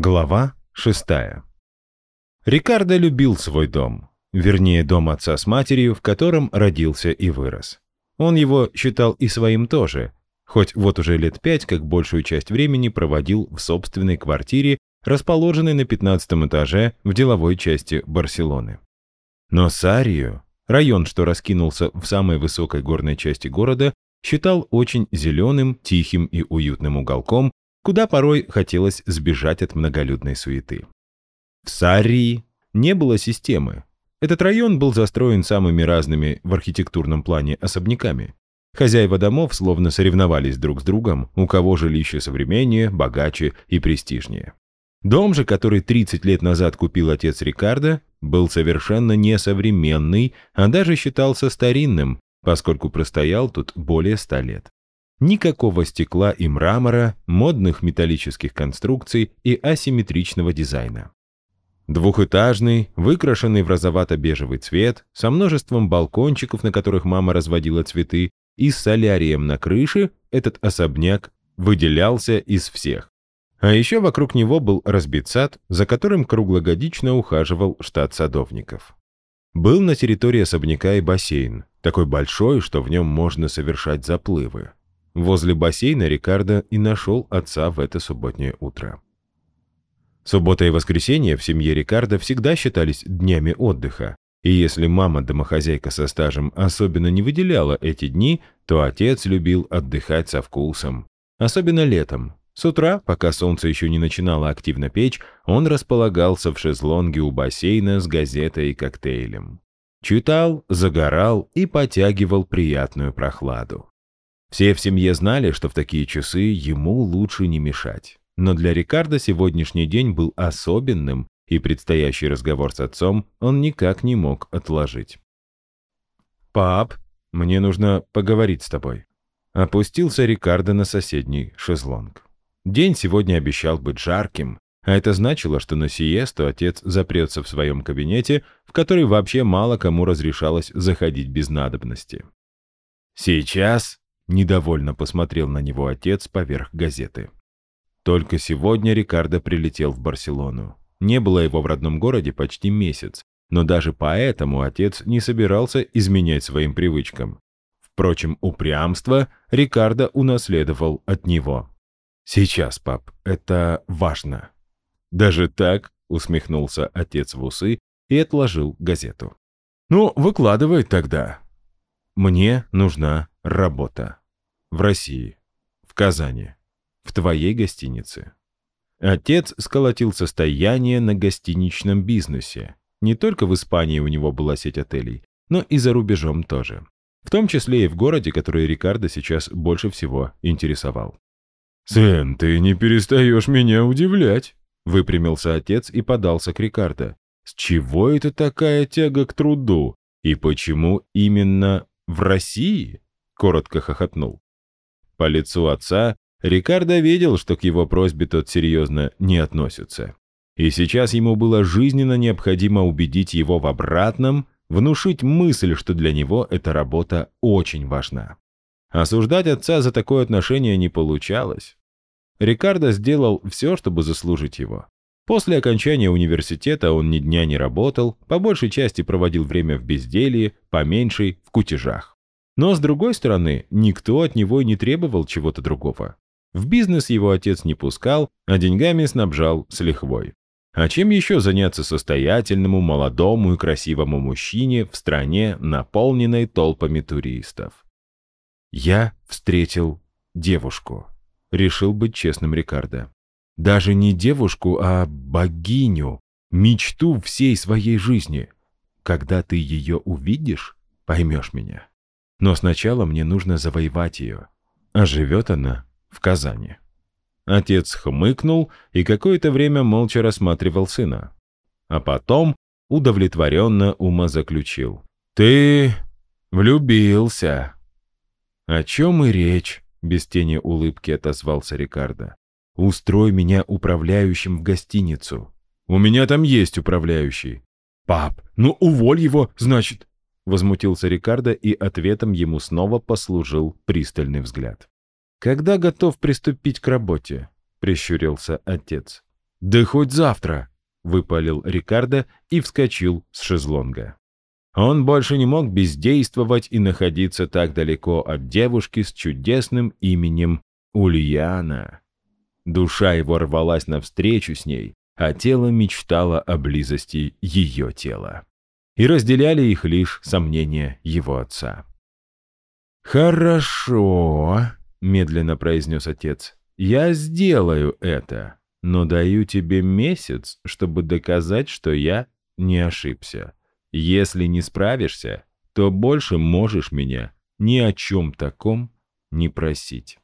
Глава шестая. Рикардо любил свой дом, вернее, дом отца с матерью, в котором родился и вырос. Он его считал и своим тоже, хоть вот уже лет пять, как большую часть времени проводил в собственной квартире, расположенной на 15 этаже в деловой части Барселоны. Но Сарию, район, что раскинулся в самой высокой горной части города, считал очень зеленым, тихим и уютным уголком, куда порой хотелось сбежать от многолюдной суеты. В Сарии не было системы. Этот район был застроен самыми разными в архитектурном плане особняками. Хозяева домов словно соревновались друг с другом, у кого жилище современнее, богаче и престижнее. Дом же, который 30 лет назад купил отец Рикардо, был совершенно несовременный, а даже считался старинным, поскольку простоял тут более ста лет. Никакого стекла и мрамора, модных металлических конструкций и асимметричного дизайна. Двухэтажный, выкрашенный в розовато-бежевый цвет, со множеством балкончиков, на которых мама разводила цветы, и с солярием на крыше, этот особняк выделялся из всех. А еще вокруг него был разбит сад, за которым круглогодично ухаживал штат садовников. Был на территории особняка и бассейн, такой большой, что в нем можно совершать заплывы. Возле бассейна Рикардо и нашел отца в это субботнее утро. Суббота и воскресенье в семье Рикардо всегда считались днями отдыха, и если мама-домохозяйка со стажем особенно не выделяла эти дни, то отец любил отдыхать со вкусом. Особенно летом. С утра, пока солнце еще не начинало активно печь, он располагался в шезлонге у бассейна с газетой и коктейлем. Читал, загорал и потягивал приятную прохладу. Все в семье знали, что в такие часы ему лучше не мешать. Но для Рикардо сегодняшний день был особенным, и предстоящий разговор с отцом он никак не мог отложить. «Пап, мне нужно поговорить с тобой». Опустился Рикардо на соседний шезлонг. День сегодня обещал быть жарким, а это значило, что на сиесту отец запрется в своем кабинете, в который вообще мало кому разрешалось заходить без надобности. «Сейчас Недовольно посмотрел на него отец поверх газеты. Только сегодня Рикардо прилетел в Барселону. Не было его в родном городе почти месяц, но даже поэтому отец не собирался изменять своим привычкам. Впрочем, упрямство Рикардо унаследовал от него. «Сейчас, пап, это важно». «Даже так?» — усмехнулся отец в усы и отложил газету. «Ну, выкладывай тогда». «Мне нужна работа. В России. В Казани. В твоей гостинице. Отец сколотил состояние на гостиничном бизнесе. Не только в Испании у него была сеть отелей, но и за рубежом тоже. В том числе и в городе, который Рикардо сейчас больше всего интересовал. «Сын, ты не перестаешь меня удивлять», — выпрямился отец и подался к Рикардо. «С чего это такая тяга к труду? И почему именно в России?» — коротко хохотнул. По лицу отца Рикардо видел, что к его просьбе тот серьезно не относится. И сейчас ему было жизненно необходимо убедить его в обратном, внушить мысль, что для него эта работа очень важна. Осуждать отца за такое отношение не получалось. Рикардо сделал все, чтобы заслужить его. После окончания университета он ни дня не работал, по большей части проводил время в безделье, по меньшей – в кутежах. Но, с другой стороны, никто от него не требовал чего-то другого. В бизнес его отец не пускал, а деньгами снабжал с лихвой. А чем еще заняться состоятельному, молодому и красивому мужчине в стране, наполненной толпами туристов? Я встретил девушку. Решил быть честным Рикардо. Даже не девушку, а богиню, мечту всей своей жизни. Когда ты ее увидишь, поймешь меня. Но сначала мне нужно завоевать ее. А живет она в Казани. Отец хмыкнул и какое-то время молча рассматривал сына. А потом удовлетворенно умозаключил. «Ты влюбился». «О чем и речь?» — без тени улыбки отозвался Рикардо. «Устрой меня управляющим в гостиницу». «У меня там есть управляющий». «Пап, ну уволь его, значит». Возмутился Рикардо, и ответом ему снова послужил пристальный взгляд. «Когда готов приступить к работе?» — прищурился отец. «Да хоть завтра!» — выпалил Рикардо и вскочил с шезлонга. Он больше не мог бездействовать и находиться так далеко от девушки с чудесным именем Ульяна. Душа его рвалась навстречу с ней, а тело мечтало о близости ее тела. И разделяли их лишь сомнения его отца. «Хорошо», — медленно произнес отец, — «я сделаю это, но даю тебе месяц, чтобы доказать, что я не ошибся. Если не справишься, то больше можешь меня ни о чем таком не просить».